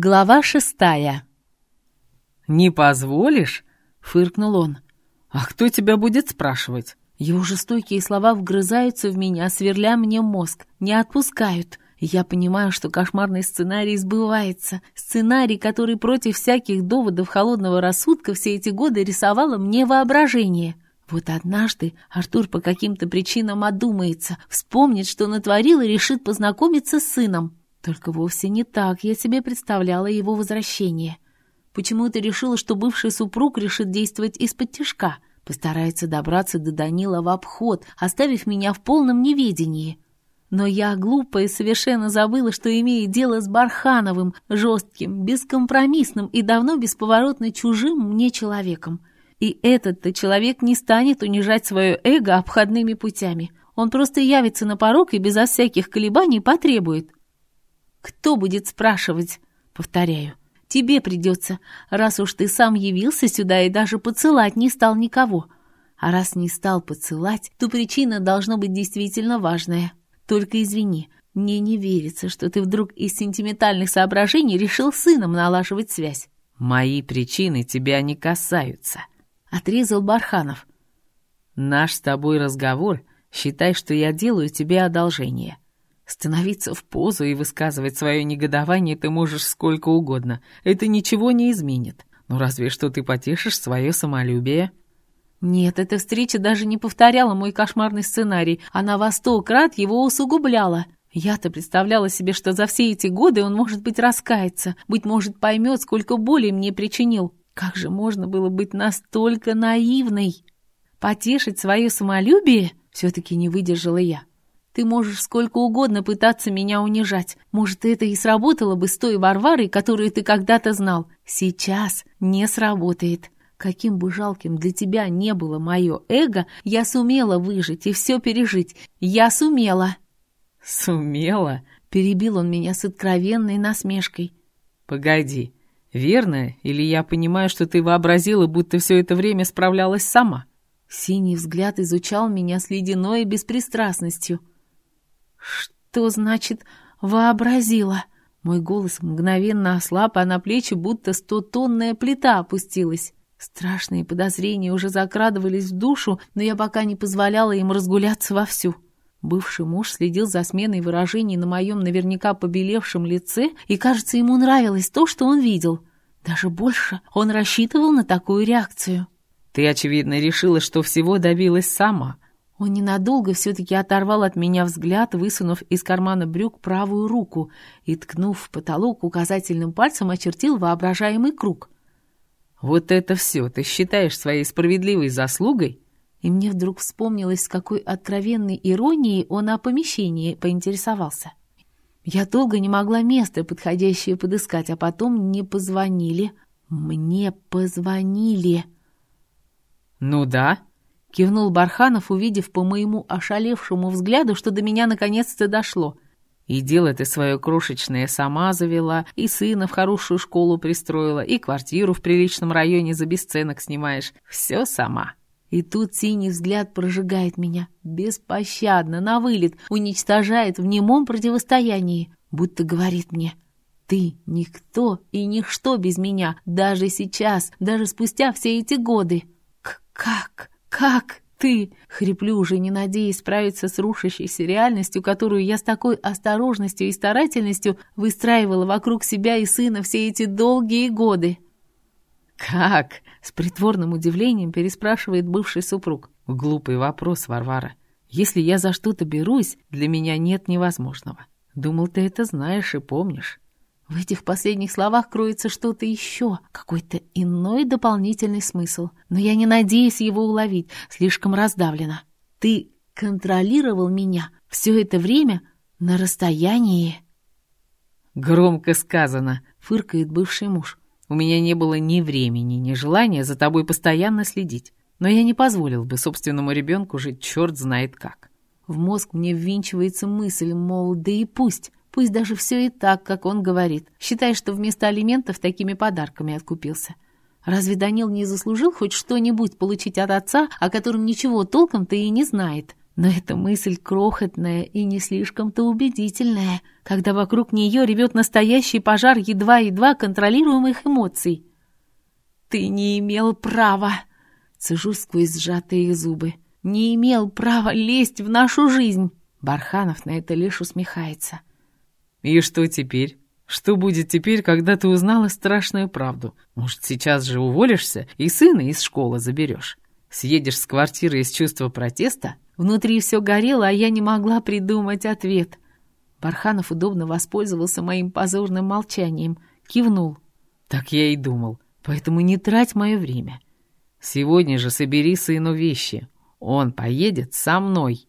Глава шестая. «Не позволишь?» — фыркнул он. «А кто тебя будет спрашивать?» Его жестокие слова вгрызаются в меня, сверля мне мозг, не отпускают. Я понимаю, что кошмарный сценарий сбывается. Сценарий, который против всяких доводов холодного рассудка все эти годы рисовало мне воображение. Вот однажды Артур по каким-то причинам одумается, вспомнит, что натворил и решит познакомиться с сыном. Только вовсе не так я себе представляла его возвращение. Почему-то решила, что бывший супруг решит действовать из-под тяжка, постарается добраться до Данила в обход, оставив меня в полном неведении. Но я, глупая, совершенно забыла, что имею дело с Бархановым, жестким, бескомпромиссным и давно бесповоротно чужим мне человеком. И этот-то человек не станет унижать свое эго обходными путями. Он просто явится на порог и безо всяких колебаний потребует. Кто будет спрашивать? Повторяю. Тебе придется, раз уж ты сам явился сюда и даже поцелать не стал никого. А раз не стал поцелать, то причина должна быть действительно важная. Только извини, мне не верится, что ты вдруг из сентиментальных соображений решил с сыном налаживать связь. «Мои причины тебя не касаются», — отрезал Барханов. «Наш с тобой разговор, считай, что я делаю тебе одолжение. Становиться в позу и высказывать свое негодование ты можешь сколько угодно. Это ничего не изменит. Ну разве что ты потешишь свое самолюбие. Нет, эта встреча даже не повторяла мой кошмарный сценарий. Она во сто крат его усугубляла. Я-то представляла себе, что за все эти годы он, может быть, раскается, быть может, поймет, сколько боли мне причинил. Как же можно было быть настолько наивной? Потешить свое самолюбие все-таки не выдержала я. Ты можешь сколько угодно пытаться меня унижать. Может, это и сработало бы с той Варварой, которую ты когда-то знал. Сейчас не сработает. Каким бы жалким для тебя не было мое эго, я сумела выжить и все пережить. Я сумела. Сумела? Перебил он меня с откровенной насмешкой. Погоди, верно? Или я понимаю, что ты вообразила, будто все это время справлялась сама? Синий взгляд изучал меня с ледяной беспристрастностью. «Что значит «вообразила»?» Мой голос мгновенно ослаб, а на плечи будто стотонная плита опустилась. Страшные подозрения уже закрадывались в душу, но я пока не позволяла им разгуляться вовсю. Бывший муж следил за сменой выражений на моем наверняка побелевшем лице, и, кажется, ему нравилось то, что он видел. Даже больше он рассчитывал на такую реакцию. «Ты, очевидно, решила, что всего добилась сама», он ненадолго все-таки оторвал от меня взгляд, высунув из кармана брюк правую руку и, ткнув в потолок, указательным пальцем очертил воображаемый круг. «Вот это все ты считаешь своей справедливой заслугой?» И мне вдруг вспомнилось, с какой откровенной иронией он о помещении поинтересовался. Я долго не могла место подходящее подыскать, а потом мне позвонили. Мне позвонили. «Ну да», Кивнул Барханов, увидев по моему ошалевшему взгляду, что до меня наконец-то дошло. И дело ты свое крошечное сама завела, и сына в хорошую школу пристроила, и квартиру в приличном районе за бесценок снимаешь. Все сама. И тут синий взгляд прожигает меня, беспощадно, на вылет, уничтожает в немом противостоянии, будто говорит мне «Ты никто и ничто без меня, даже сейчас, даже спустя все эти годы». К «Как?» «Как ты?» — хриплю уже, не надеясь справиться с рушащейся реальностью, которую я с такой осторожностью и старательностью выстраивала вокруг себя и сына все эти долгие годы. «Как?» — с притворным удивлением переспрашивает бывший супруг. «Глупый вопрос, Варвара. Если я за что-то берусь, для меня нет невозможного. Думал, ты это знаешь и помнишь. В этих последних словах кроется что-то еще, какой-то иной дополнительный смысл. Но я не надеюсь его уловить, слишком раздавлена. Ты контролировал меня все это время на расстоянии. Громко сказано, фыркает бывший муж. У меня не было ни времени, ни желания за тобой постоянно следить. Но я не позволил бы собственному ребенку жить черт знает как. В мозг мне ввинчивается мысль, мол, да и пусть. Пусть даже все и так, как он говорит. Считай, что вместо алиментов такими подарками откупился. Разве Данил не заслужил хоть что-нибудь получить от отца, о котором ничего толком-то и не знает? Но эта мысль крохотная и не слишком-то убедительная, когда вокруг нее ревет настоящий пожар едва-едва контролируемых эмоций. «Ты не имел права!» — цежу сквозь сжатые зубы. «Не имел права лезть в нашу жизнь!» Барханов на это лишь усмехается. «И что теперь? Что будет теперь, когда ты узнала страшную правду? Может, сейчас же уволишься и сына из школы заберешь? Съедешь с квартиры из чувства протеста?» Внутри все горело, а я не могла придумать ответ. Барханов удобно воспользовался моим позорным молчанием. Кивнул. «Так я и думал. Поэтому не трать мое время. Сегодня же собери сыну вещи. Он поедет со мной».